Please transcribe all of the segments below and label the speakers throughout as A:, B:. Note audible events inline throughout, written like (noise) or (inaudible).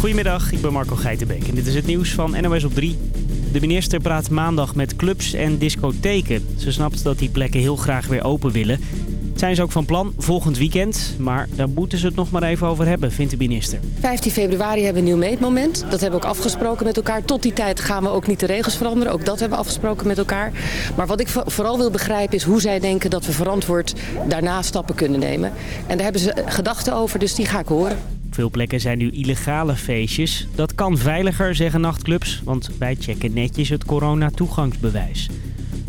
A: Goedemiddag, ik ben Marco Geitenbeek en dit is het nieuws van NOS op 3. De minister praat maandag met clubs en discotheken. Ze snapt dat die plekken heel graag weer open willen. Zijn ze ook van plan volgend weekend, maar daar moeten ze het nog maar even over hebben, vindt de minister.
B: 15 februari hebben we een nieuw meetmoment. Dat hebben we ook afgesproken met elkaar. Tot die tijd gaan we ook niet de regels veranderen. Ook dat hebben we afgesproken met elkaar. Maar wat ik vooral wil begrijpen is hoe zij denken dat we verantwoord daarna stappen kunnen nemen. En daar hebben ze gedachten over, dus die ga ik horen.
A: Op veel plekken zijn nu illegale feestjes. Dat kan veiliger, zeggen nachtclubs, want wij checken netjes het corona-toegangsbewijs.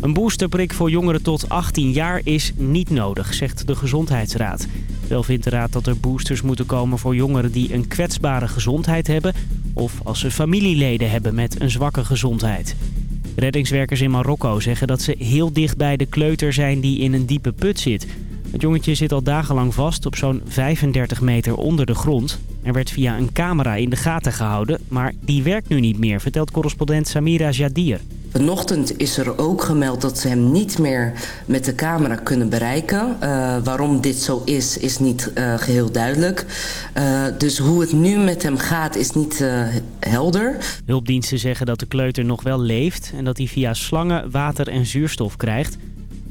A: Een boosterprik voor jongeren tot 18 jaar is niet nodig, zegt de Gezondheidsraad. Wel vindt de raad dat er boosters moeten komen voor jongeren die een kwetsbare gezondheid hebben... of als ze familieleden hebben met een zwakke gezondheid. Reddingswerkers in Marokko zeggen dat ze heel dicht bij de kleuter zijn die in een diepe put zit... Het jongetje zit al dagenlang vast op zo'n 35 meter onder de grond. Er werd via een camera in de gaten gehouden, maar die werkt nu niet meer, vertelt correspondent Samira Jadir.
C: Vanochtend is er ook gemeld dat ze hem niet meer met de camera kunnen bereiken. Uh, waarom dit zo is, is niet uh, geheel duidelijk. Uh, dus hoe het nu met hem gaat, is niet helder.
A: Hulpdiensten zeggen dat de kleuter nog wel leeft... en dat hij via slangen water en zuurstof krijgt.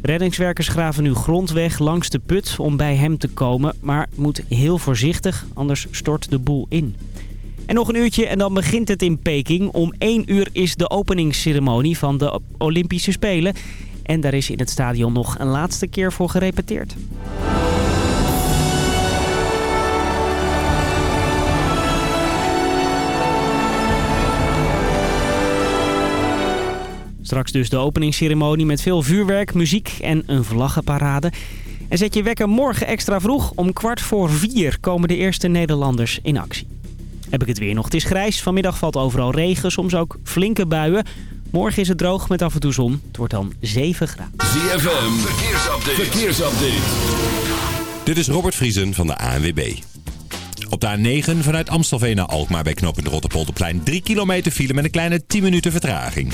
A: Reddingswerkers graven nu grondweg langs de put om bij hem te komen... maar moet heel voorzichtig, anders stort de boel in. En nog een uurtje en dan begint het in Peking. Om 1 uur is de openingsceremonie van de Olympische Spelen. En daar is in het stadion nog een laatste keer voor gerepeteerd. Straks dus de openingsceremonie met veel vuurwerk, muziek en een vlaggenparade. En zet je wekker morgen extra vroeg. Om kwart voor vier komen de eerste Nederlanders in actie. Heb ik het weer nog. Het is grijs. Vanmiddag valt overal regen, soms ook flinke buien. Morgen is het droog met af en toe zon. Het wordt dan 7 graden.
D: ZFM, verkeersupdate. verkeersupdate. Dit is Robert Vriesen van de ANWB. Op de A9 vanuit Amstelveen naar Alkmaar bij knooppunt Rotterpolderplein 3 kilometer file met een kleine 10 minuten vertraging.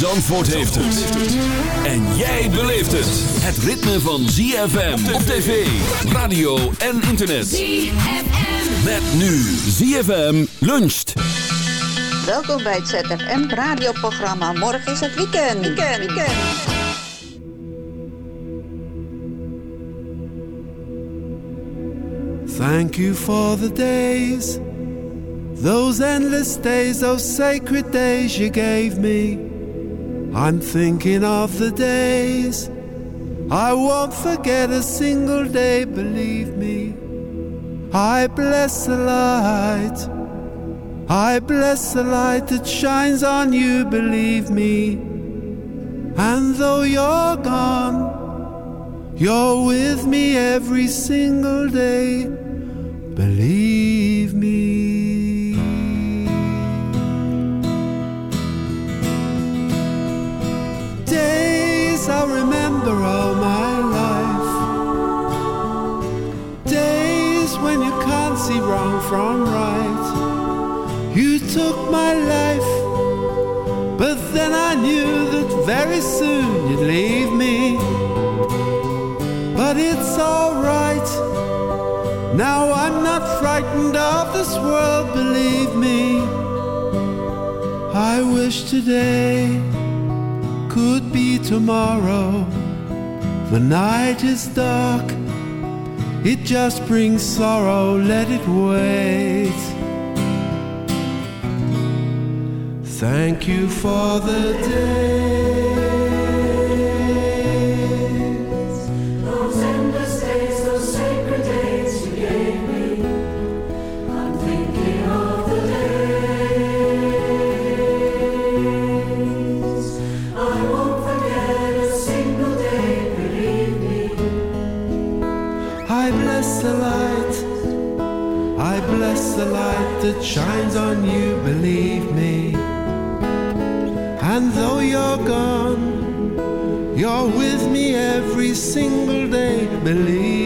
D: Zandvoort heeft het. En jij beleeft het. Het ritme van ZFM op tv, radio en internet. ZFM. Met nu ZFM luncht.
E: Welkom bij het ZFM radioprogramma. Morgen is het weekend. Weekend, weekend.
F: Thank you for the days. Those endless days, those sacred days you gave me. I'm thinking of the days I won't forget a single day, believe me. I bless the light. I bless the light that shines on you, believe me. And though you're gone, you're with me every single day, believe me. From right. You took my life, but then I knew that very soon you'd leave me. But it's alright. Now I'm not frightened of this world, believe me. I wish today could be tomorrow. The night is dark, it just brings sorrow, let it wait. Thank you for the day. That shines on you, believe me. And though you're gone, you're with me every single day, believe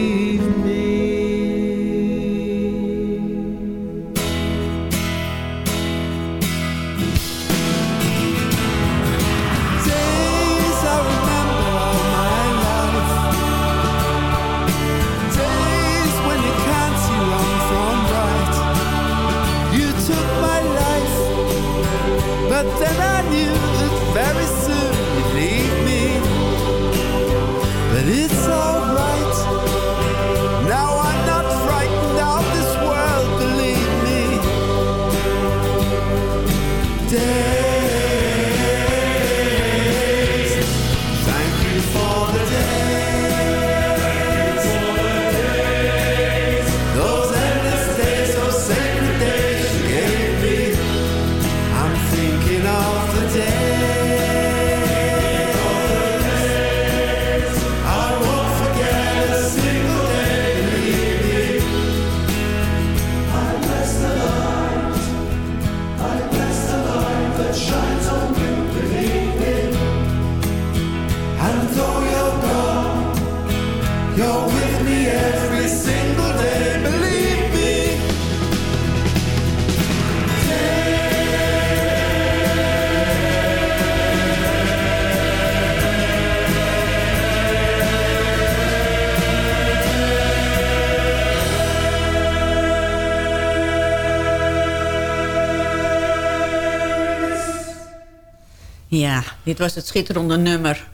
G: dit was het schitterende nummer.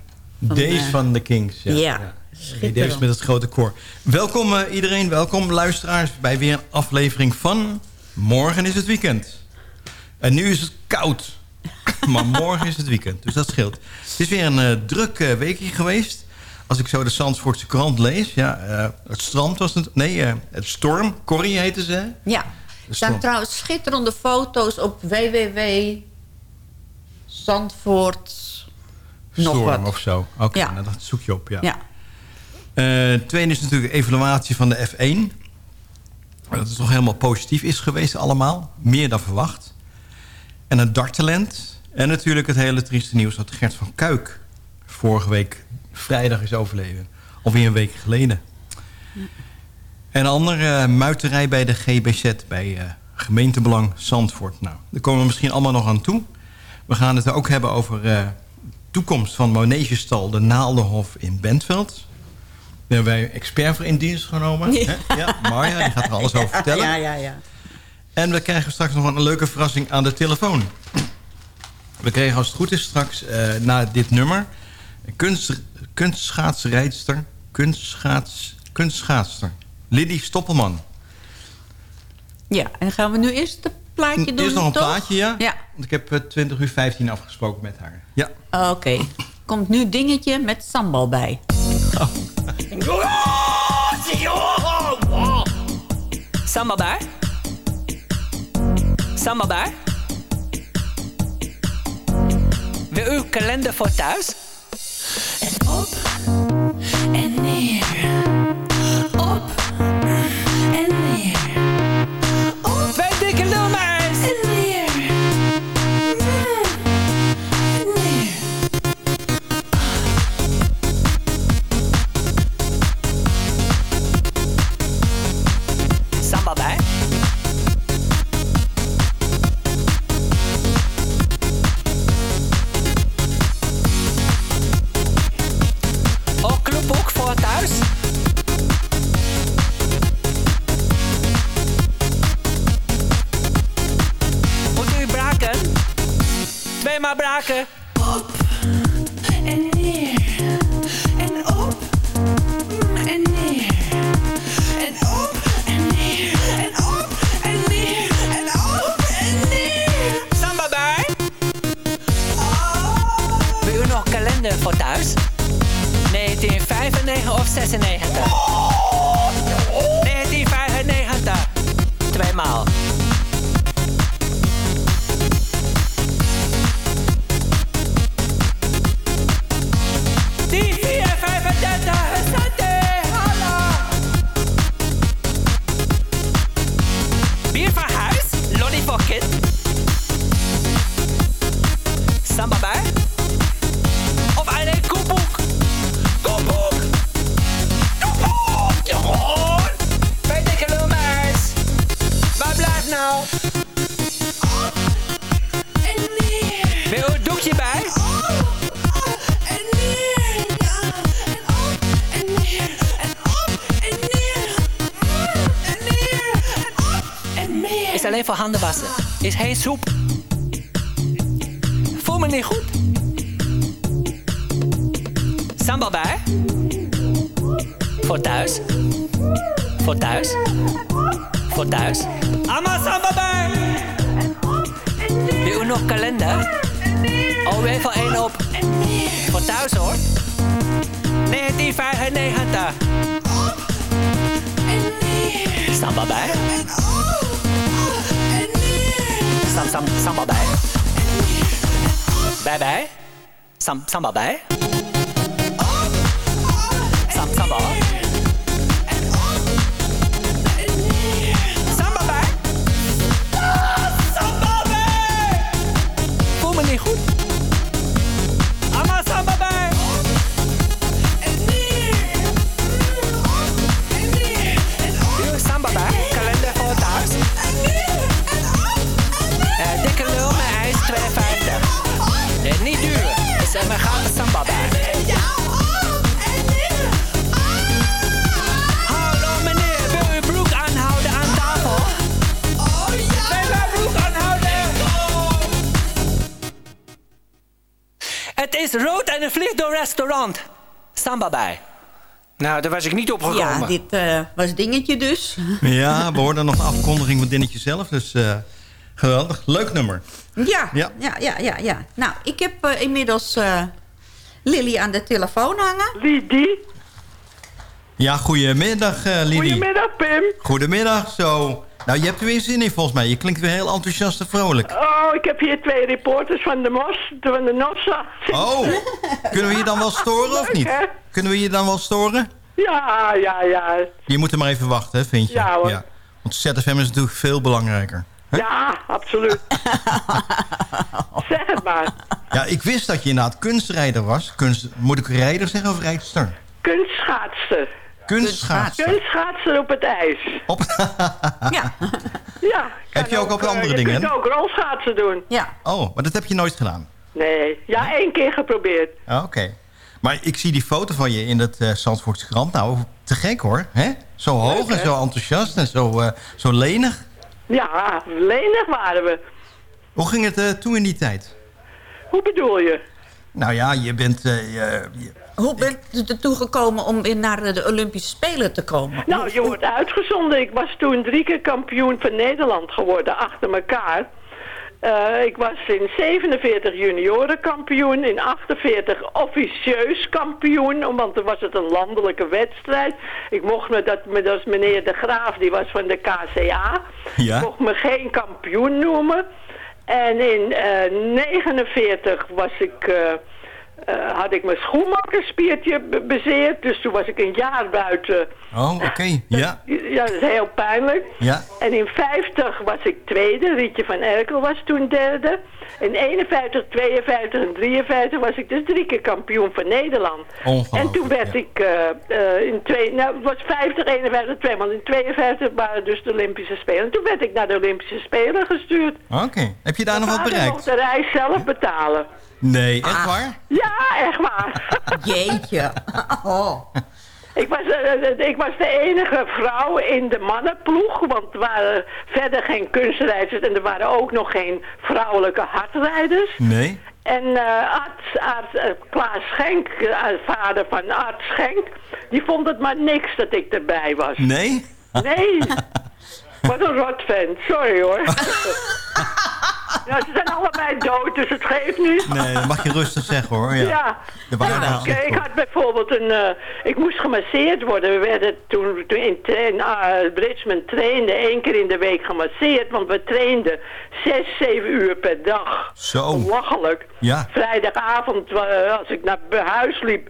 G: van,
H: Deze
G: eh,
H: van de Kings. Ja,
G: Ja.
H: Deze met het grote koor. Welkom eh, iedereen, welkom luisteraars bij weer een aflevering van Morgen is het weekend. En nu is het koud, (laughs) maar morgen is het weekend, dus dat scheelt. Het is weer een eh, druk weekje geweest. Als ik zo de Zandvoortse krant lees, ja, het strand was het, nee, het storm, Corrie heette ze.
G: Ja, er staan trouwens schitterende foto's op www. Zandvoort.
H: Storm
G: wat.
H: of zo. Oké,
G: Ja.
H: nou, dat zoek je op, ja.
G: Ja.
H: Eh, tweede is natuurlijk de evaluatie van de F1. Dat het toch helemaal positief is geweest allemaal. Meer dan verwacht. En het darttalent. En natuurlijk het hele trieste nieuws dat Gert van Kuik... vorige week vrijdag is overleden. Alweer een week geleden. En een andere eh, muiterij bij de GBZ... bij eh, gemeentebelang Zandvoort. Nou, daar komen we misschien allemaal nog aan toe. We gaan het ook hebben over... toekomst van Monegestal de Naaldenhof in Bentveld. Daar hebben wij een expert voor in dienst genomen.
G: Ja.
H: Marja, die gaat er alles over vertellen.
G: Ja, ja, ja.
H: En we krijgen straks nog een leuke verrassing aan de telefoon. We kregen als het goed is straks eh, na dit nummer... een kunst, kunstschaatsrijdster, kunstschaats, kunstschaatster. Liddy Stoppelman.
G: Ja, en dan gaan we nu eerst het plaatje doen,
H: Eerst nog een
G: toch?
H: plaatje, ja?
G: Ja.
H: Want ik heb eh, 20 uur 15 afgesproken met haar. Ja.
G: Oké. Komt nu dingetje met sambal bij.
I: Sambal daar? Sambal daar? Wil uw kalender voor thuis? En op en neer. maken. Samba bij? Sam, samba. Samba bij? Ah, Samba me niet goed. Restaurant. Samba bij. Nou, daar was ik niet op gekomen.
G: Ja, dit eh, was dingetje dus. (laughs)
H: Ja, we hoorden nog een afkondiging van Dinnetje zelf. Dus eh, geweldig. Leuk nummer.
G: Ja,
H: Ja.
G: ja, ja, ja. ja, Nou, ik heb eh, inmiddels eh, Lily aan de telefoon hangen.
J: Lidie?
H: Ja, goedemiddag uh, Lidie.
J: Goedemiddag, Pim.
H: Goedemiddag, zo. Nou, je hebt er weer zin in volgens mij. Je klinkt weer heel enthousiast en vrolijk.
J: Oh, ik heb hier twee reporters van de MOS, van de NOSSA.
H: Oh, kunnen we je dan wel storen of niet?
J: hè?
H: Kunnen we je dan wel storen?
J: Ja, ja, ja.
H: Je moet er maar even wachten, hè, vind je?
J: Ja, hoor.
H: Want ZFM is natuurlijk veel belangrijker.
J: Ja, absoluut. (laughs) zeg het maar.
H: Ja, ik wist dat je inderdaad kunstrijder was. Kunst, moet ik rijder zeggen of rijdster?
J: Kunstschaatster.
H: Kunstschaatster.
J: Kunstschaatster op het ijs.
H: Op... (laughs)
G: ja. (laughs)
J: Ja.
H: Heb je ook op
J: eh,
H: andere dingen?
J: Je kunt ook rolschaatsen doen.
G: Ja.
H: Oh, maar dat heb je nooit gedaan?
J: Nee, ja, één keer geprobeerd.
H: Ah, Oké. Maar ik zie die foto van je in het uh, Zandvoortse krant. Nou, te gek hoor. hè? Zo hoog
J: Leuk,
H: en zo enthousiast en zo, eh, zo lenig.
J: Ja, lenig waren we.
H: Hoe ging het uh, toen in die tijd?
J: Hoe bedoel je?
H: Nou ja, je bent... uh, je, je...
G: Hoe bent u ertoe gekomen om weer naar de Olympische Spelen te komen?
J: Nou, je wordt uitgezonden. Ik was toen drie keer kampioen van Nederland geworden, achter elkaar. Uh, ik was in 47 juniorenkampioen, in 48 officieus kampioen, want toen was het een landelijke wedstrijd. Ik mocht me, dat, dat was meneer De Graaf, die was van de KCA,
H: ja?
J: mocht me geen kampioen noemen. En in uh, 49 was ik... Uh, uh, had ik mijn schoenmakkerspiertje be bezeerd. Dus toen was ik een jaar buiten.
H: Oh, oké. (laughs) Okay. Ja.
J: Ja, dat is heel pijnlijk.
H: Ja.
J: En in 50 was ik tweede. Rietje van Erkel was toen derde. In 51, 52 en 53 was ik dus drie keer kampioen van Nederland. En toen werd
H: ja.
J: ik uh, uh, in twee... Nou, het was 50, 51, 2. Want in 52 waren dus de Olympische Spelen. En toen werd ik naar de Olympische Spelen gestuurd.
H: Oké. Okay. Heb je daar nog wat bereikt?
J: Ik de reis zelf betalen.
H: Nee, echt ah. waar?
J: Ja, echt waar. (laughs)
G: Jeetje. Oh.
J: Ik was, uh, ik was de enige vrouw in de mannenploeg, want er waren verder geen kunstrijders en er waren ook nog geen vrouwelijke hardrijders.
H: Nee.
J: En uh, arts, arts, uh, Klaas Schenk, vader van Art Schenk, die vond het maar niks dat ik erbij was.
H: Nee?
J: Nee. (laughs) Wat een rotvent, sorry hoor. (laughs) Ja, ze zijn allebei dood, dus het geeft niet.
H: Nee, dat mag je rustig zeggen hoor. Ja.
J: ja. ja ik, ik, had bijvoorbeeld een... Uh, ik moest gemasseerd worden. We werden toen, toen in, in uh, Bridgman trainde één keer in de week gemasseerd. Want we trainden zes, zeven uur per dag.
H: Zo.
J: Lachelijk.
H: Ja.
J: Vrijdagavond, uh, als ik naar huis liep...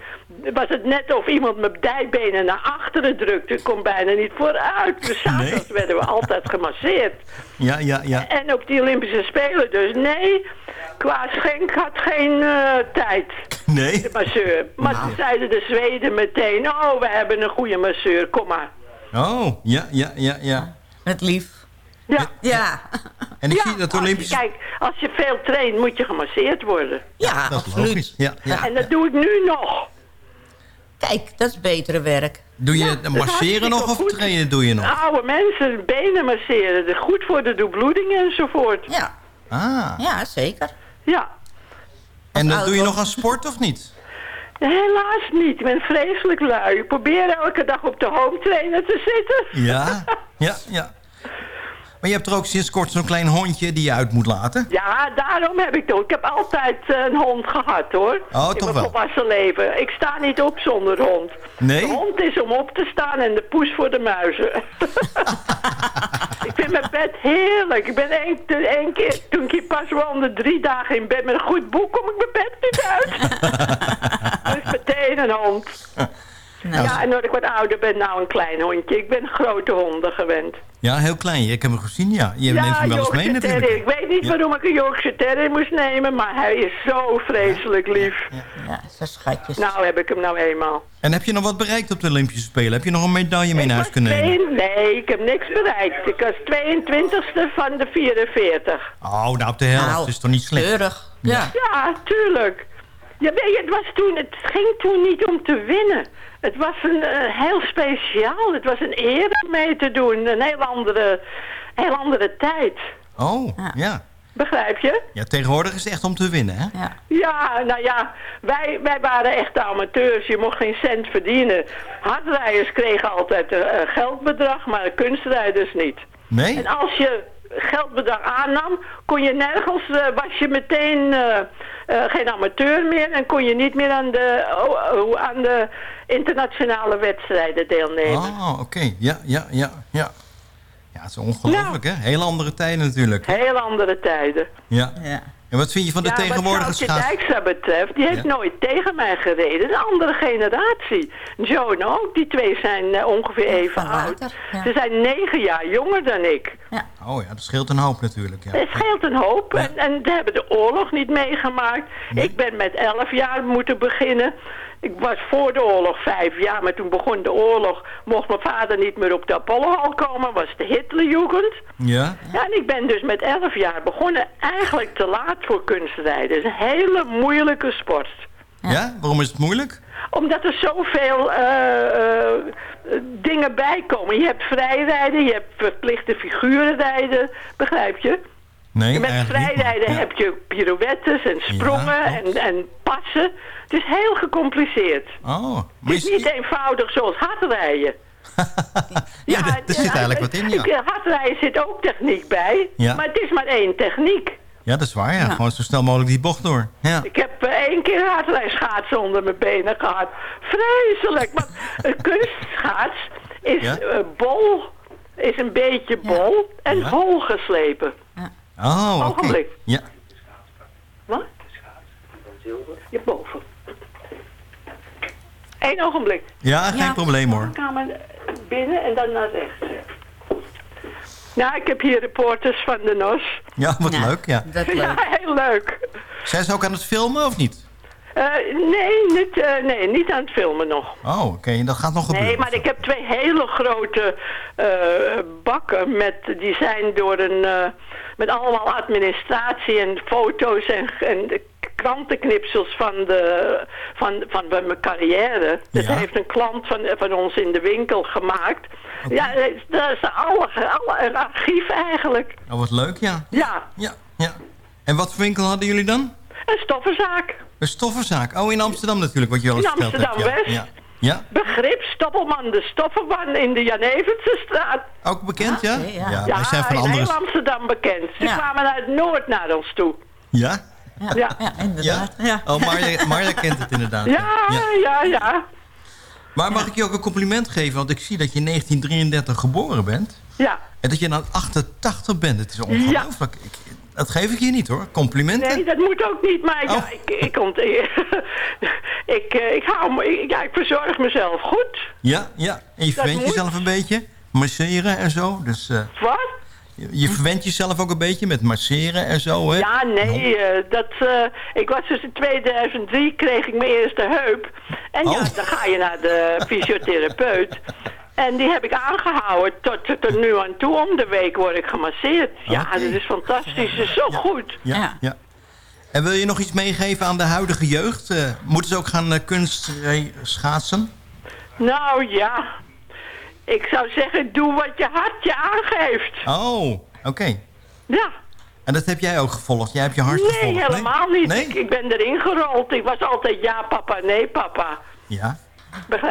J: was het net of iemand mijn dijbenen naar achteren drukte. Ik kon bijna niet vooruit. Dus zaterdags nee. werden we altijd gemasseerd.
H: Ja, ja, ja.
J: En ook die Olympische Spelen dus. Nee, Klaas Schenk had geen eh, tijd.
H: Nee?
J: De masseur. Maar toen zeiden de Zweden meteen... Oh, we hebben een goede masseur, kom maar.
H: Oh, ja, ja, ja, ja.
G: Met lief.
J: Ja.
G: Ja.
H: En ik
J: Ja,
H: zie dat
J: als je-
H: Olympische...
J: Kijk, als je veel traint, moet je gemasseerd worden.
G: Ja,
H: dat is
G: absoluut.
H: logisch. Ja, ja.
J: En dat doe ik nu nog.
G: Kijk, dat is betere werk.
H: Doe je
J: is
H: masseren nog of
J: goed.
H: trainen doe je nog?
J: Oude mensen benen masseren. Dat is goed voor de doorbloeding enzovoort.
G: Ja,
H: Ah,
G: ja zeker.
J: Ja.
H: en dat doe je nog aan sport of niet?
J: Helaas niet. Ik ben vreselijk lui. Ik probeer elke dag op de home trainer te zitten.
H: Ja, ja, ja. (laughs) Maar je hebt er ook sinds kort zo'n klein hondje die je uit moet laten.
J: Ja, daarom heb ik het ook. Ik heb altijd eh, een hond gehad, hoor.
H: Oh,
J: In
H: toch
J: mijn
H: wel?
J: volwassen leven. Ik sta niet op zonder hond.
H: Nee?
J: De hond is om op te staan en de poes voor de muizen. (laughs) ik vind mijn bed heerlijk. Ik ben één, één keer, toen ik hier pas woonde, drie dagen in bed met een goed boek, kom ik mijn bed niet uit. (laughs) dus meteen een hond.
G: Nou,
J: Ja, en nu ik wat ouder ben, nou een klein hondje. Ik ben grote honden gewend.
H: Ja, heel klein. Ik heb hem gezien, ja. Je neemt hem wel eens mee natuurlijk.
J: Ik weet niet
H: Ja.
J: waarom ik een Yorkshire Terrier moest nemen, maar hij is zo vreselijk lief.
G: ja, zo schatjes.
J: Nou heb ik hem nou eenmaal.
H: En heb je nog wat bereikt op de Olympische Spelen? Heb je nog een medaille mee naar huis kunnen nemen?
J: Nee, ik heb niks bereikt. Ik was 22e van de 44.
H: Oh, nou op de helft.
G: Nou,
H: Dat is toch niet slecht?
G: Keurig. Ja.
J: Ja, tuurlijk. Ja, weet je, het, was toen, het ging toen niet om te winnen. Het was een eh, heel speciaal. Het was een eer om mee te doen. Een heel andere, heel andere tijd.
H: Oh, ja.
J: Begrijp je?
H: Ja, tegenwoordig is het echt om te winnen, hè?
G: Ja.
J: Ja, nou ja, wij, wij waren echt amateurs. Je mocht geen cent verdienen. Hardrijders kregen altijd een geldbedrag, maar kunstrijders niet.
H: Nee?
J: En als je geldbedrag aannam, kon je nergens, eh, was je meteen eh, eh, geen amateur meer en kon je niet meer aan de, oh, oh, aan de internationale wedstrijden deelnemen.
H: Oh, oké. Ja, ja, ja, ja. Ja, het is ongelooflijk, hè? Hele andere tijden natuurlijk.
J: Heel andere tijden.
H: Ja.
G: Ja.
H: En wat vind je van de
J: ja,
H: tegenwoordige
J: wat
H: schaats?
J: Sjoukje Dijkstra betreft, die heeft
H: Ja.
J: nooit tegen mij gereden. Een andere generatie. Joan ook, die twee zijn eh, ongeveer even oud.
G: later, ja.
J: Ze zijn negen jaar jonger dan ik.
H: Oh ja, dat scheelt een hoop natuurlijk. Ja.
J: Het scheelt een hoop. En, en ze hebben de oorlog niet meegemaakt. Ik ben met elf jaar moeten beginnen. Ik was voor de oorlog vijf jaar, maar toen begon de oorlog. Mocht mijn vader niet meer op de Apollohal komen, was de Hitlerjugend.
H: Ja?
J: Ja, en ik ben dus met elf jaar begonnen. Eigenlijk te laat voor kunstrijden. Het is een hele moeilijke sport.
H: Ja? Waarom is het moeilijk?
J: Omdat er zoveel eh, eh, dingen bij komen. Je hebt vrijrijden, je hebt verplichte figurenrijden, begrijp je?
H: Nee,
J: Met
H: maar-
J: vrijrijden
H: ja.
J: heb je pirouettes en sprongen
H: Ja,
J: en, en passen. Het is heel gecompliceerd.
H: Oh,
J: Het is
H: is,
J: niet eenvoudig zoals hardrijden. (laughs)
H: ja, er, er zit eigenlijk wat in, ja.
J: Hardrijden zit ook techniek bij,
H: Ja.
J: maar het is maar één techniek.
H: Ja, dat is waar, ja. Gewoon zo snel mogelijk die bocht door. Ja.
J: Ik heb eh, één keer hardrijschaatsen onder mijn benen gehad. Vreselijk. Maar een (laughs) kunstschaats is
H: Ja?
J: eh, bol, is een beetje bol en
H: Ja.
J: hol geslepen.
H: Oh, oké.
J: Ogenblik.
H: Ja.
J: Wat? Hierboven. Eén ogenblik.
H: ja, geen probleem hoor.
J: Kamer binnen en dan naar rechts. Nou, ik heb hier reporters van de NOS.
H: Ja, wat
G: Nou,
H: leuk, ja.
G: Dat
J: Ja,
G: leuk.
J: heel leuk.
H: Zijn ze ook aan het filmen of niet?
J: Eh, nee, niet, eh, nee, niet aan het filmen nog.
H: Oh, oké, dat gaat nog gebeuren.
J: Nee, maar ik heb twee hele grote eh, bakken. Met, die zijn door een... met allemaal administratie en foto's en, en krantenknipsels van, de, van, van mijn carrière. Dat
H: Ja.
J: heeft een klant van, van ons in de winkel gemaakt. Ja, dat is alle, alle, een archief eigenlijk.
H: Oh, wat leuk, ja.
J: Ja,
H: Ja, ja. En wat voor winkel hadden jullie dan?
J: Een stoffenzaak.
H: Een stoffenzaak. Oh, in Amsterdam natuurlijk, wat je al eens
J: In
H: verteld hebt.
J: Amsterdam-West.
H: Ja. Ja. ja.
J: Begrip Stoppelman de Stoffenman in de Jan Evensenstraat.
H: Ook bekend, ja?
G: oké, ja.
J: Ja,
H: wij zijn van
J: in
H: andere...
J: heel Amsterdam bekend. Ze
G: Ja.
J: kwamen uit Noord naar ons toe.
H: Ja?
G: Ja,
J: Ja.
G: ja.
H: Ja?
G: inderdaad. Ja.
H: Oh, Marja, Marja kent het inderdaad.
J: Ja, ja, ja.
H: Maar mag ik je ook een compliment geven? Want ik zie dat je in 1933 geboren bent.
J: Ja.
H: En dat je dan 88 bent. Het is ongelooflijk. Ik, dat geef ik je niet hoor. Complimenten.
J: Nee, dat moet ook niet, maar ja,
H: Oh.
J: ik, ik, (laughs) ik, eh, ik, hou, ik- ja, ik verzorg mezelf goed.
H: Ja, ja. En je
J: Dat
H: verwent
J: moet.
H: jezelf een beetje. Masseren en zo. Dus eh,
J: Wat?
H: Je, je verwent jezelf ook een beetje met masseren en zo, hè?
J: Ja, nee, eh, dat, ik was dus in 2003 kreeg ik mijn eerste heup. En ja, dan ga je naar de fysiotherapeut. (laughs) En die heb ik aangehouden tot, tot nu aan toe. Om de week word ik gemasseerd. Ja, dat is fantastisch. Dat is zo goed.
H: Ja, ja. En wil je nog iets meegeven aan de huidige jeugd? Eh, moeten ze ook gaan uh, kunst schaatsen?
J: Nou ja, ik zou zeggen, doe wat je hart je aangeeft.
H: Oh, oké.
J: Ja.
H: En dat heb jij ook gevolgd? Jij hebt je hart
J: nee,
H: gevolgd?
J: Helemaal nee, helemaal niet. Ik, ik ben erin gerold. Ik was altijd ja papa, nee papa.
H: Ja.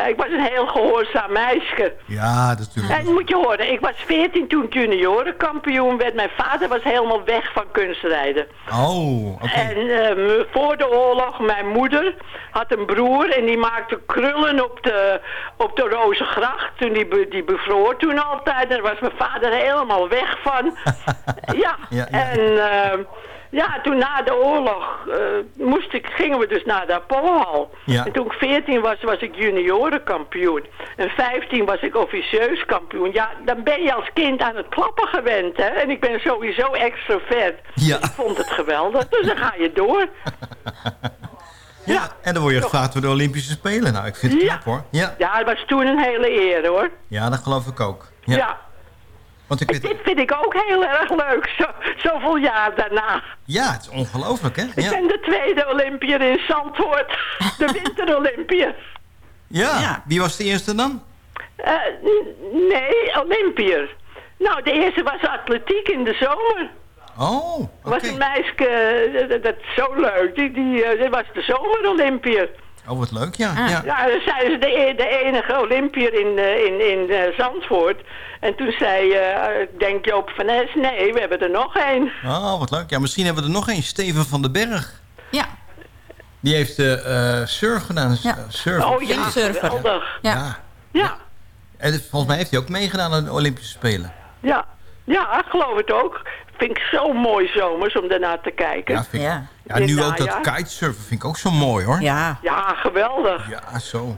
J: Ik was een heel gehoorzaam meisje.
H: Ja, natuurlijk.
J: En moet je horen, ik was 14 toen juniorenkampioen werd. Mijn vader was helemaal weg van kunstrijden.
H: Oh, oké.
J: En uh, voor de oorlog, mijn moeder had een broer en die maakte krullen op de, op de Rozengracht. Toen die, die bevroor toen altijd. En daar was mijn vader helemaal weg van. (laughs) ja. ja, ja, en... Uh, ja, toen na de oorlog uh, moest ik, gingen we dus naar de Apollohal. Ja. En toen ik 14 was, was ik juniorenkampioen. En 15 was ik officieus kampioen. Ja, dan ben je als kind aan het klappen gewend, hè. En ik ben sowieso extrovert.
H: Ja.
J: Ik vond het geweldig, dus dan ga je door. (laughs)
H: ja, ja, en dan word je gevraagd voor de Olympische Spelen. Nou, ik vind het knap, hoor. Ja.
J: ja, dat was toen een hele eer, hoor.
H: Ja, dat geloof ik ook.
J: ja. ja. Want ik weet... Dit vind ik ook heel erg leuk, zo, zoveel jaar daarna.
H: Ja, het is ongelooflijk, hè?
J: Ik ben de tweede Olympier in Zandvoort, de (laughs) winterolympier.
H: Ja. ja, wie was de eerste dan?
J: Uh, nee, Olympier. Nou, de eerste was atletiek in de zomer.
H: Oh, oké.
J: Okay. was een meisje, dat, dat is zo leuk, die, die, uh, was de zomerolympier.
H: Oh, wat leuk, ja.
J: Ah.
H: Ja,
J: ja dan zijn ze de, de enige Olympier in, uh, in, in uh, Zandvoort. En toen zei, uh, denk Joop van Es, nee, we hebben er nog één.
H: Oh, wat leuk. Ja, misschien hebben we er nog één. Steven van den Berg.
G: Ja.
H: Die heeft uh, surf gedaan.
G: Ja.
H: Surf.
J: Oh ja, geweldig.
G: Ja.
H: ja.
J: ja.
H: En volgens mij heeft hij ook meegedaan aan de Olympische Spelen.
J: Ja, ja, ik geloof het ook. Vind ik zo mooi zomers om daarna te kijken.
H: Ja, vind ik, ja. ja nu ook dat kitesurfen vind ik ook zo mooi hoor.
G: Ja,
J: ja geweldig.
H: Ja, zo.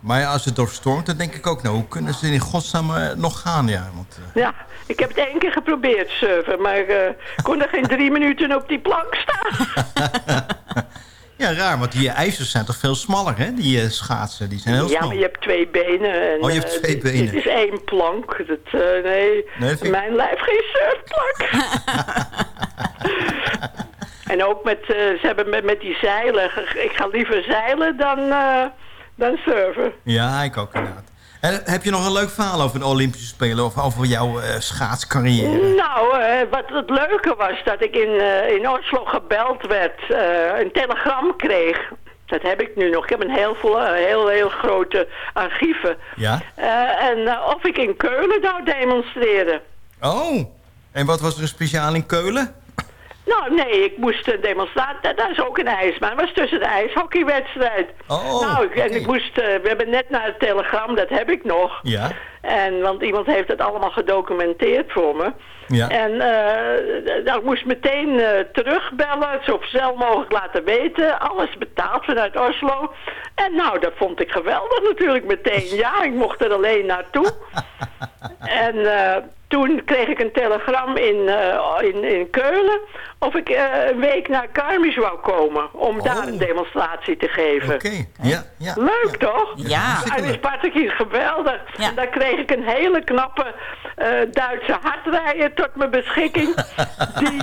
H: Maar ja, als het doorstormt, dan denk ik ook, nou, hoe kunnen ze in godsnaam uh, nog gaan? Ja, want,
J: uh... ja, ik heb het één keer geprobeerd surfen, maar ik uh, kon er geen drie minuten op die plank staan. (laughs)
H: raar, want die ijzers zijn toch veel smaller, hè? Die schaatsen, die zijn heel
J: ja,
H: smal.
J: Ja, maar je hebt twee benen. En,
H: oh, je hebt twee benen.
J: Het is één plank. Dat, nee, nee ik... mijn lijf geen surfplank. (laughs) (laughs) en ook met, ze hebben met, met die zeilen, ik ga liever zeilen dan dan surfen.
H: Ja, ik ook inderdaad. En heb je nog een leuk verhaal over de Olympische Spelen of over jouw uh, schaatscarrière?
J: Nou, uh, wat het leuke was dat ik in, uh, in Oslo gebeld werd, een telegram kreeg. Dat heb ik nu nog. Ik heb een heel, veel, heel, heel grote archieven.
H: Ja?
J: en of ik in Keulen zou demonstreren.
H: Oh, en wat was er speciaal in Keulen?
J: Nou, nee, ik moest een demonstratie. Dat is ook een ijsbaan. Was tussen de ijshockeywedstrijd.
H: Oh,
J: nou,
H: okay.
J: en ik moest... Uh, we hebben net naar het telegram, dat heb ik nog.
H: Ja.
J: En, want iemand heeft het allemaal gedocumenteerd voor me.
H: Ja.
J: En uh, nou, ik moest meteen uh, terugbellen, zo snel mogelijk laten weten. Alles betaald vanuit Oslo. En nou, dat vond ik geweldig natuurlijk meteen. Ja, ik mocht er alleen naartoe. (laughs) en toen kreeg ik een telegram in, uh, in, in Keulen of ik uh, een week naar Karmis wou komen om oh. daar een demonstratie te geven.
H: Oké, okay. ja, ja.
J: Leuk
H: ja.
J: toch?
G: Ja.
J: En Spartak is geweldig.
G: Ja.
J: En daar kreeg ik een hele knappe uh, Duitse hardrijder tot mijn beschikking. (laughs) die,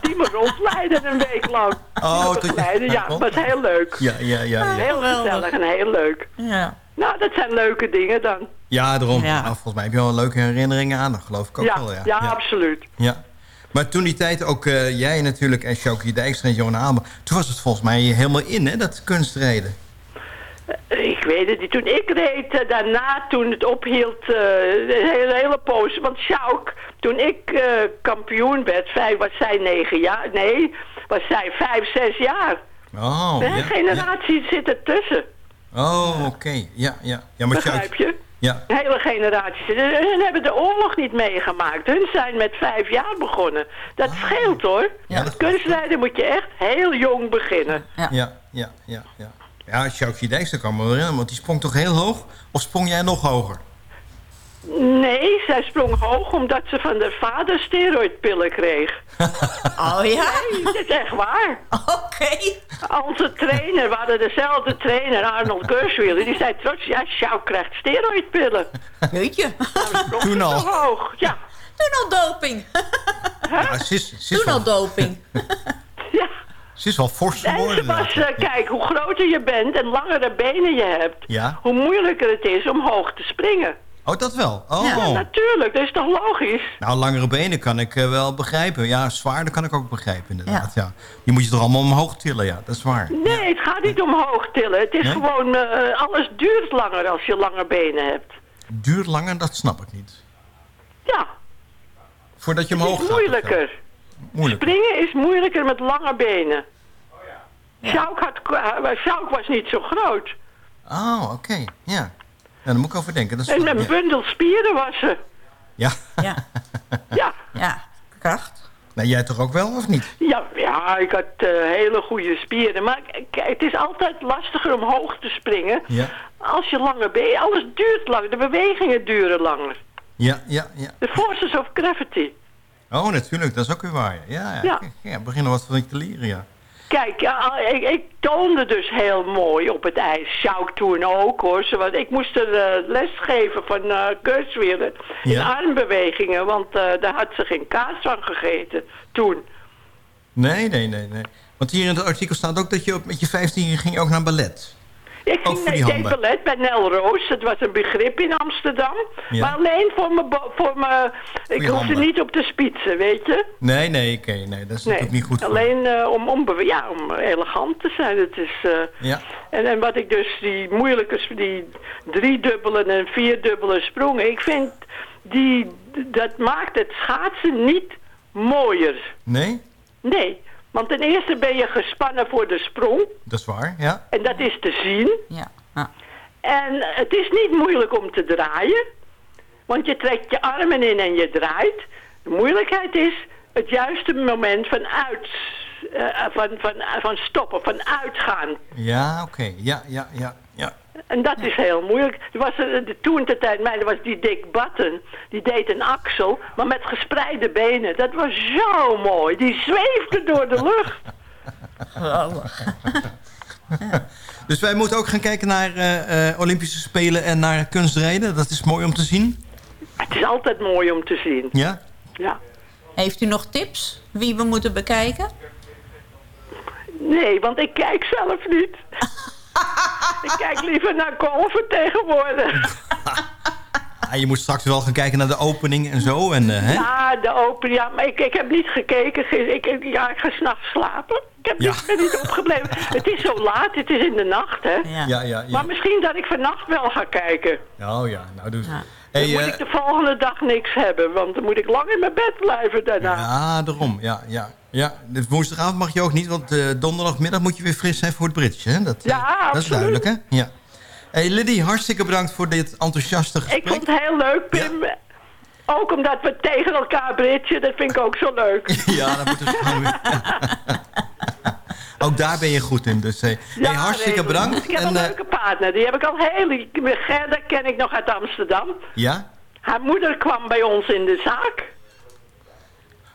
J: die me rondleidde een week lang.
H: Oh, tot
J: je... Ja, dat was heel leuk.
H: Ja, ja, ja. ja.
J: Heel gezellig en heel leuk.
G: Ja.
J: Nou, dat zijn leuke dingen dan.
H: Ja, daarom.
G: Ja.
H: Nou, volgens mij heb je wel leuke herinneringen aan. Dat geloof ik ook
J: ja,
H: wel, ja.
J: ja. Ja, absoluut.
H: Ja. Maar toen die tijd ook uh, jij natuurlijk en Sjoukie Dijkstra en Johan Hamer... toen was het volgens mij helemaal in, hè, dat kunstreden.
J: Uh, ik weet het niet. Toen ik reed, uh, daarna, toen het ophield, een hele, hele poos. Want Sjouk, toen ik kampioen werd, vijf, was zij negen jaar. Nee, was zij vijf, zes jaar.
H: Oh,
J: De
H: ja,
J: generatie
H: ja.
J: zit ertussen.
H: Oh, oké. Okay. Ja, ja. ja maar
J: Begrijp je?
H: Ja.
J: Hele generatie. Hun hebben de oorlog niet meegemaakt. Hun zijn met vijf jaar begonnen. Dat ah. scheelt hoor.
H: Ja,
J: kunstrijden moet je echt heel jong beginnen.
H: Ja, ja, ja. ja, ja. Ja, Sjoukje Dijkstra kan me wel herinneren, want die sprong toch heel hoog? Of sprong jij nog hoger?
J: Nee, zij sprong hoog omdat ze van haar vader steroïdpillen kreeg. (laughs)
G: Oh ja?
J: Nee, dat is echt waar.
G: Oké.
J: Onze trainer, we hadden dezelfde trainer, Arnold Gerswiller, die zei trots, ja, Sjouw krijgt steroïdpillen.
G: Weet je?
H: Toen al.
J: Hoog, ja.
G: Toen al doping.
H: Ja, ze is, ze is
G: Toen al doping. (laughs)
H: ze is wel fors
J: En
H: geworden.
J: was, eh, kijk, hoe groter je bent en langere benen je hebt,
H: Ja?
J: hoe moeilijker het is om hoog te springen.
H: Oh, dat wel. Oh.
J: Ja, natuurlijk, dat is toch logisch?
H: Nou, langere benen kan ik eh, wel begrijpen. Ja, zwaarder kan ik ook begrijpen, inderdaad. Ja. Die moet je toch allemaal omhoog tillen, ja. Dat is waar.
J: Nee, het gaat niet om hoog tillen. Het is
H: Nee?
J: gewoon, eh, alles duurt langer als je lange benen hebt.
H: Duurt langer, dat snap ik niet.
J: Ja,
H: Voordat je
J: het
H: omhoog
J: is
H: gaat.
J: moeilijker.
H: Moeilijk.
J: Springen is moeilijker met lange benen. Sjouk, had, Sjouk was niet zo groot.
H: Oh, oké. Ja. Ja, daar moet ik over denken. Dat is
J: En een
H: ja.
J: bundel spieren was ze.
H: Ja.
G: Ja. (laughs)
J: Ja.
G: Ja, kracht.
H: Nou, jij toch ook wel, of niet?
J: Ja, ja ik had eh, hele goede spieren. Maar het is altijd lastiger om hoog te springen.
H: Ja.
J: Als je langer bent. Alles duurt lang. De bewegingen duren langer.
H: Ja, ja, ja.
J: The forces of gravity.
H: Oh, natuurlijk. Dat is ook weer waar. Ja, ja.
J: Ja.
H: ja. begin wat van te leren, ja.
J: Kijk, ik, ik toonde dus heel mooi op het ijs. Sjouk toen ook hoor. Want ik moest er eh, les geven van uh, in
H: Ja.
J: armbewegingen. Want eh, daar had ze geen kaas van gegeten toen.
H: Nee, nee, nee, nee. Want hier in het artikel staat ook dat je op, met je 15 ging ook naar ballet.
J: Ik ging naar
H: handen.
J: ballet bij Nel Roos. Dat was een begrip in Amsterdam.
H: Ja.
J: Maar alleen voor bo- Voor me ik hoefde niet op te spitsen, weet je?
H: Nee, nee, oké. nee, dat is natuurlijk niet goed
J: alleen eh, om, om, ja, om elegant te zijn. Het is, eh,
H: Ja.
J: en, en wat ik dus, die moeilijke, die driedubbele en vierdubbele sprongen... Ik vind, die, dat maakt het schaatsen niet mooier.
H: Nee?
J: Nee, want ten eerste ben je gespannen voor de sprong.
H: Dat is waar, ja.
J: En dat is te zien.
G: Ja.
J: En het is niet moeilijk om te draaien. Want je trekt je armen in en je draait. De moeilijkheid is het juiste moment van uit... eh, van, van, van stoppen, van uitgaan.
H: Ja, oké. Ja, ja, ja, ja.
J: En dat is heel moeilijk. Er was er, de, toen de tijd, mij, was die Dick Button, die deed een axel, maar met gespreide benen. Dat was zo mooi. Die zweefde door de lucht. (laughs)
H: Dus wij moeten ook gaan kijken naar eh, eh, Olympische Spelen en naar kunstrijden. Dat is mooi om te zien.
J: Het is altijd mooi om te zien.
H: Ja?
J: Ja.
G: Heeft u nog tips wie we moeten bekijken?
J: Nee, want ik kijk zelf niet. (laughs) (laughs) ik kijk liever naar golven tegenwoordig. (laughs)
H: Ah, je moet straks wel gaan kijken naar de opening en zo. En, eh, hè?
J: Ja, de open, ja, maar ik, ik heb niet gekeken. Ge- Ik, ik- ja, ik ga s'nachts slapen. Ik heb
H: Ja.
J: niet, ben niet opgebleven. (laughs) Het is zo laat, het is in de nacht, hè.
H: Ja, ja, ja.
J: Maar misschien dat ik vannacht wel ga kijken.
H: Oh ja, nou dus.
J: Dan
H: Hey,
J: moet
H: eh,
J: ik de volgende dag niks hebben, want dan moet ik lang in mijn bed blijven daarna.
H: ja, daarom. Ja, ja. Ja, dus woensdagavond mag je ook niet, want eh, donderdagmiddag moet je weer fris zijn voor het Britje. Hè? Dat, eh,
J: Ja,
H: dat is
J: absoluut.
H: duidelijk, hè? Ja. Hey Liddy, hartstikke bedankt voor dit enthousiaste gesprek.
J: Ik vond het heel leuk, Pim. Ook omdat we tegen elkaar britsen, dat vind ik ook zo leuk. (laughs)
H: Ja, dat moeten we gewoon weer. (laughs) Ook daar ben je goed in. Dus hey, hey, hartstikke bedankt.
J: Ik heb
H: En,
J: een
H: eh,
J: leuke partner, die heb ik al heel... Gerda ken ik nog uit Amsterdam.
H: ja?
J: Haar moeder kwam bij ons in de zaak.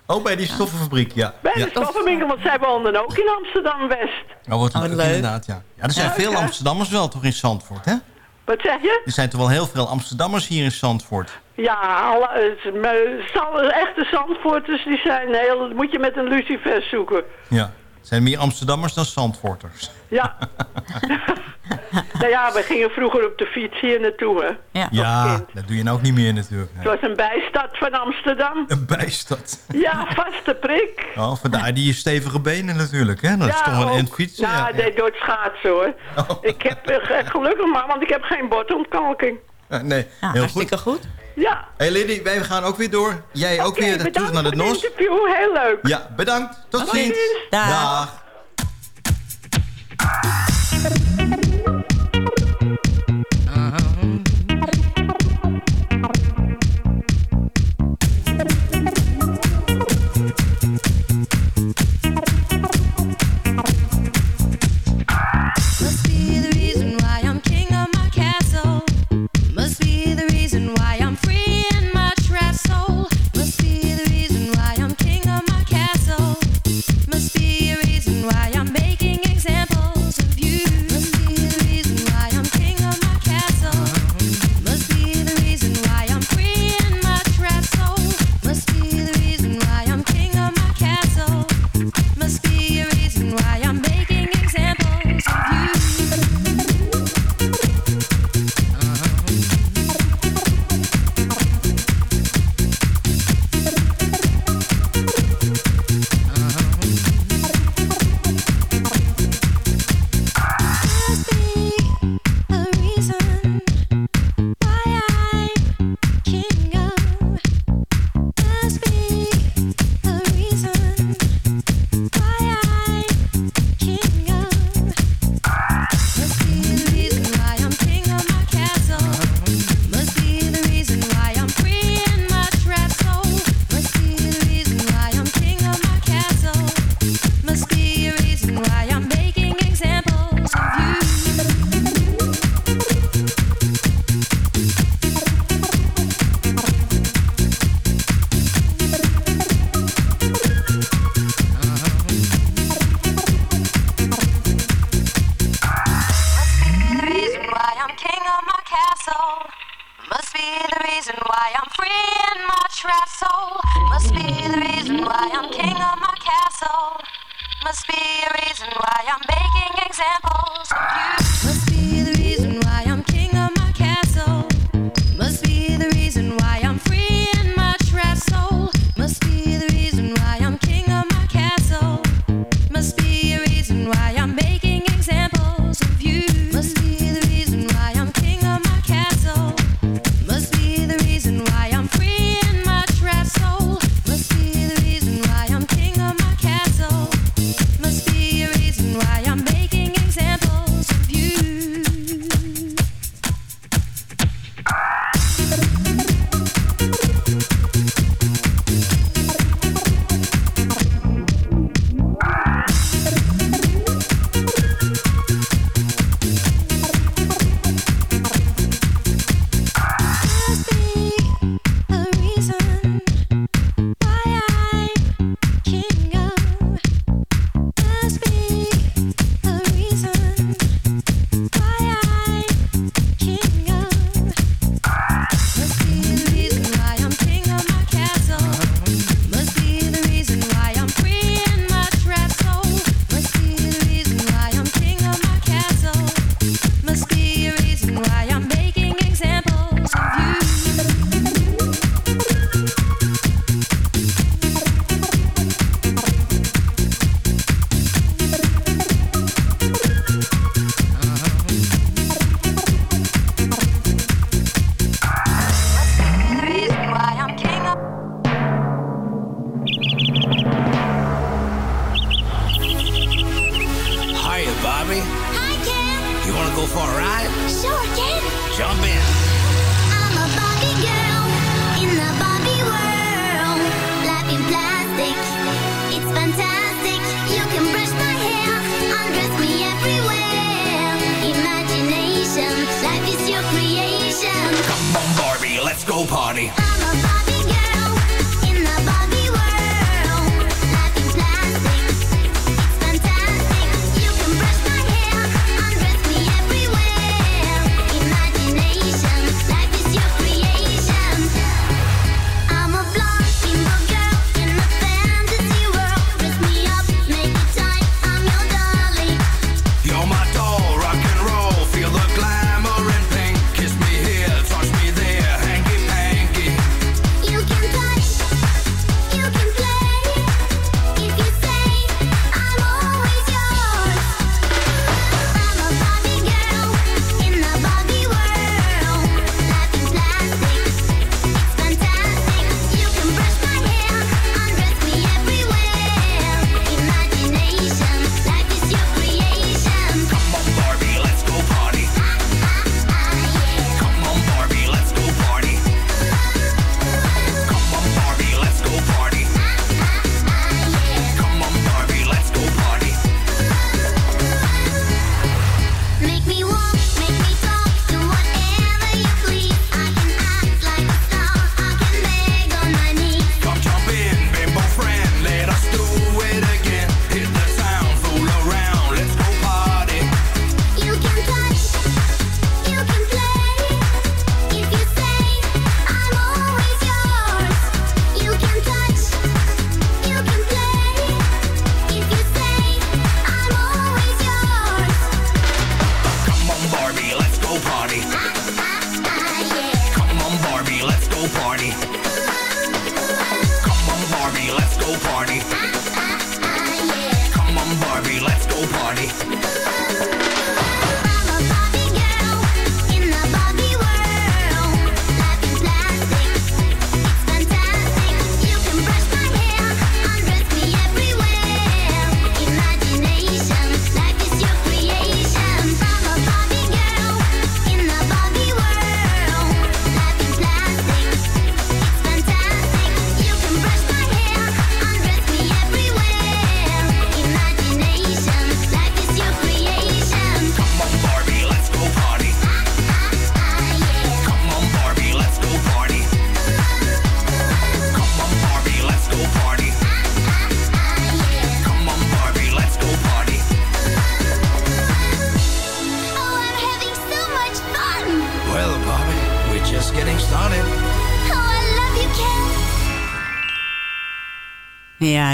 H: Oh, bij die stoffenfabriek, ja.
J: Bij
H: ja.
J: de stoffenwinkel, want zij woonden ook in Amsterdam-West.
H: Oh, wat
G: Oh,
H: leuk, inderdaad, ja. Ja, er zijn veel. Amsterdammers wel toch in Zandvoort, hè?
J: Wat zeg je?
H: Er zijn toch wel heel veel Amsterdammers hier in Zandvoort.
J: Ja, alle, het- me- zal- echte Zandvoorters die zijn heel... moet je met een lucifer zoeken.
H: Ja. Zijn meer Amsterdammers dan Zandvoorters.
J: Ja. (laughs) nou ja, we gingen vroeger op de fiets hier naartoe, hè.
G: Ja.
H: Ja, dat doe je nou ook niet meer natuurlijk.
J: Het was een bijstad van Amsterdam.
H: Een bijstad.
J: Ja, vaste prik.
H: Oh, vandaar die stevige benen natuurlijk, hè? Dat is toch wel een fietsen.
J: Nou,
H: ja, Oh.
J: deed door het schaatsen, hoor. Ik heb eh, gelukkig maar, want ik heb geen bordontkalking.
H: ja. Nee,
G: Ja,
H: heel
G: hartstikke
H: goed.
J: Ja.
H: Hey Liddy, wij gaan ook weer door. Jij ook weer terug
J: bedankt
H: naar de
J: voor het
H: NOS.
J: interview, heel leuk.
H: Ja, bedankt. Tot ziens.
G: Dag.
H: Dag.